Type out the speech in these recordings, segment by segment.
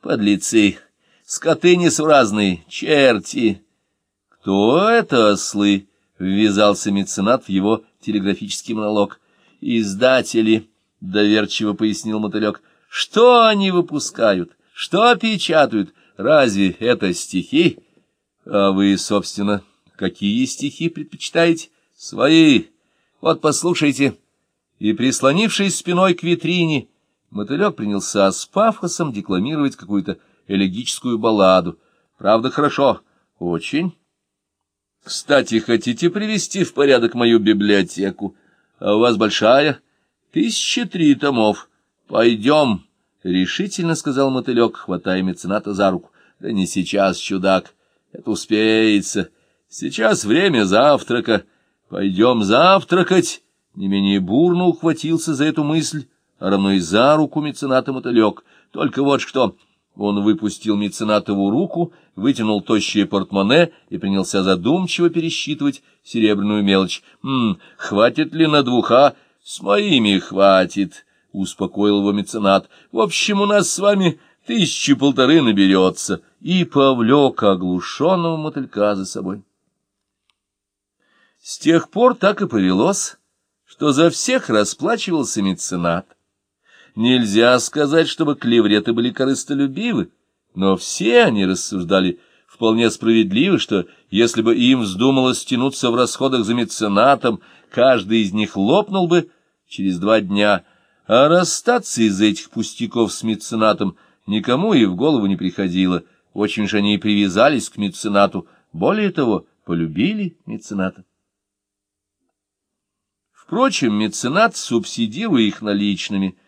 подлецы, скоты несуразные, черти. Кто это ослы? — ввязался меценат в его телеграфический монолог. Издатели, — доверчиво пояснил мотылек, — что они выпускают, что печатают, разве это стихи? А вы, собственно, какие стихи предпочитаете? Свои. Вот послушайте. И, прислонившись спиной к витрине, мотылек принялся с пафосом декламировать какую-то элегическую балладу. Правда, хорошо. Очень. Кстати, хотите привести в порядок мою библиотеку? А у вас большая? Тысяча три томов. Пойдем, — решительно сказал мотылек, хватая мецената за руку. Да не сейчас, чудак. Это успеется. Сейчас время завтрака. Пойдем завтракать. Не менее бурно ухватился за эту мысль, а равно и за руку мецената мотылек. Только вот что... Он выпустил меценатову руку, вытянул тощее портмоне и принялся задумчиво пересчитывать серебряную мелочь. «М, хватит ли на двух, а? С моими хватит», — успокоил его меценат. «В общем, у нас с вами тысячи полторы наберется». И повлек оглушенного мотылька за собой. С тех пор так и повелось, что за всех расплачивался меценат. Нельзя сказать, чтобы клевреты были корыстолюбивы, но все они рассуждали вполне справедливо, что если бы им вздумалось тянуться в расходах за меценатом, каждый из них лопнул бы через два дня, а расстаться из этих пустяков с меценатом никому и в голову не приходило. Очень же они и привязались к меценату, более того, полюбили мецената. Впрочем, меценат, субсидируя их наличными, —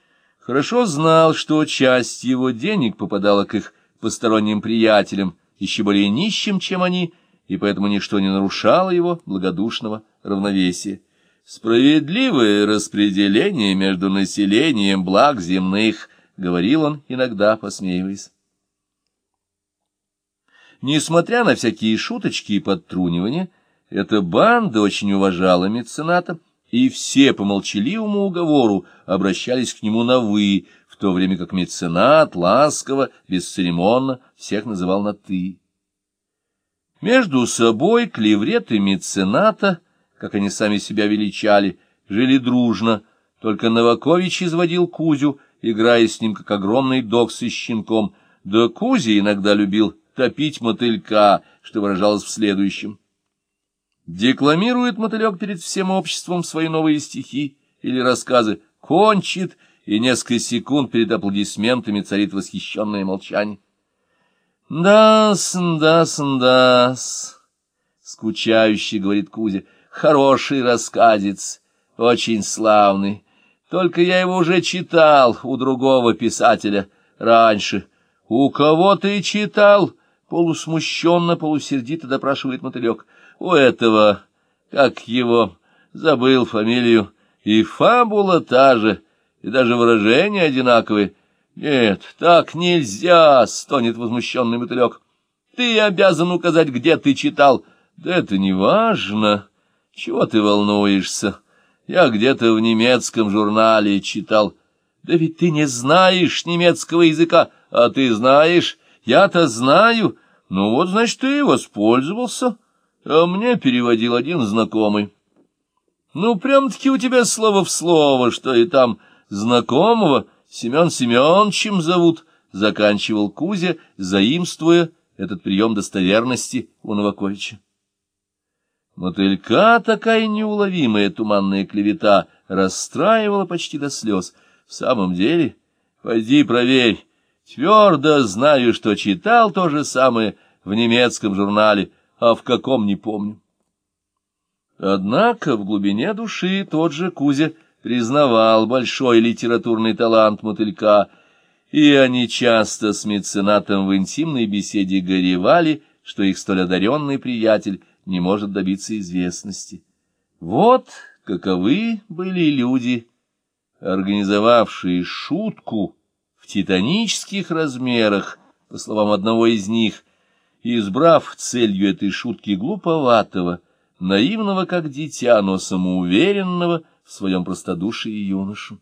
хорошо знал, что часть его денег попадала к их посторонним приятелям, еще более нищим, чем они, и поэтому ничто не нарушало его благодушного равновесия. «Справедливое распределение между населением благ земных», — говорил он, иногда посмеиваясь. Несмотря на всякие шуточки и подтрунивания, эта банда очень уважала мецената, и все по молчаливому уговору обращались к нему на «вы», в то время как меценат ласково, бесцеремонно всех называл на «ты». Между собой клевреты мецената, как они сами себя величали, жили дружно, только Новакович изводил Кузю, играя с ним, как огромный дог со щенком, да Кузя иногда любил топить мотылька, что выражалось в следующем. Декламирует мотылек перед всем обществом свои новые стихи или рассказы, кончит, и несколько секунд перед аплодисментами царит восхищенное молчание. «Да-с, да-с, да-с», — скучающе говорит Кузя, — «хороший рассказец, очень славный. Только я его уже читал у другого писателя раньше. У кого ты читал?» — полусмущенно, полусердито допрашивает мотылек — у этого, как его, забыл фамилию, и фабула та же, и даже выражения одинаковые. Нет, так нельзя, — стонет возмущенный мотылек. Ты обязан указать, где ты читал. Да это не важно. Чего ты волнуешься? Я где-то в немецком журнале читал. Да ведь ты не знаешь немецкого языка, а ты знаешь. Я-то знаю. Ну вот, значит, ты воспользовался а мне переводил один знакомый. Ну, прям-таки у тебя слово в слово, что и там знакомого Семен Семеновичем зовут, заканчивал Кузя, заимствуя этот прием достоверности у Новаковича. Мотылька такая неуловимая туманная клевета расстраивала почти до слез. В самом деле, пойди проверь, твердо знаю, что читал то же самое в немецком журнале — а в каком не помню. Однако в глубине души тот же Кузя признавал большой литературный талант мотылька, и они часто с меценатом в интимной беседе горевали, что их столь одаренный приятель не может добиться известности. Вот каковы были люди, организовавшие шутку титанических размерах, по словам одного из них, избрав целью этой шутки глуповатого, наивного как дитя, но самоуверенного в своем простодушии юношу.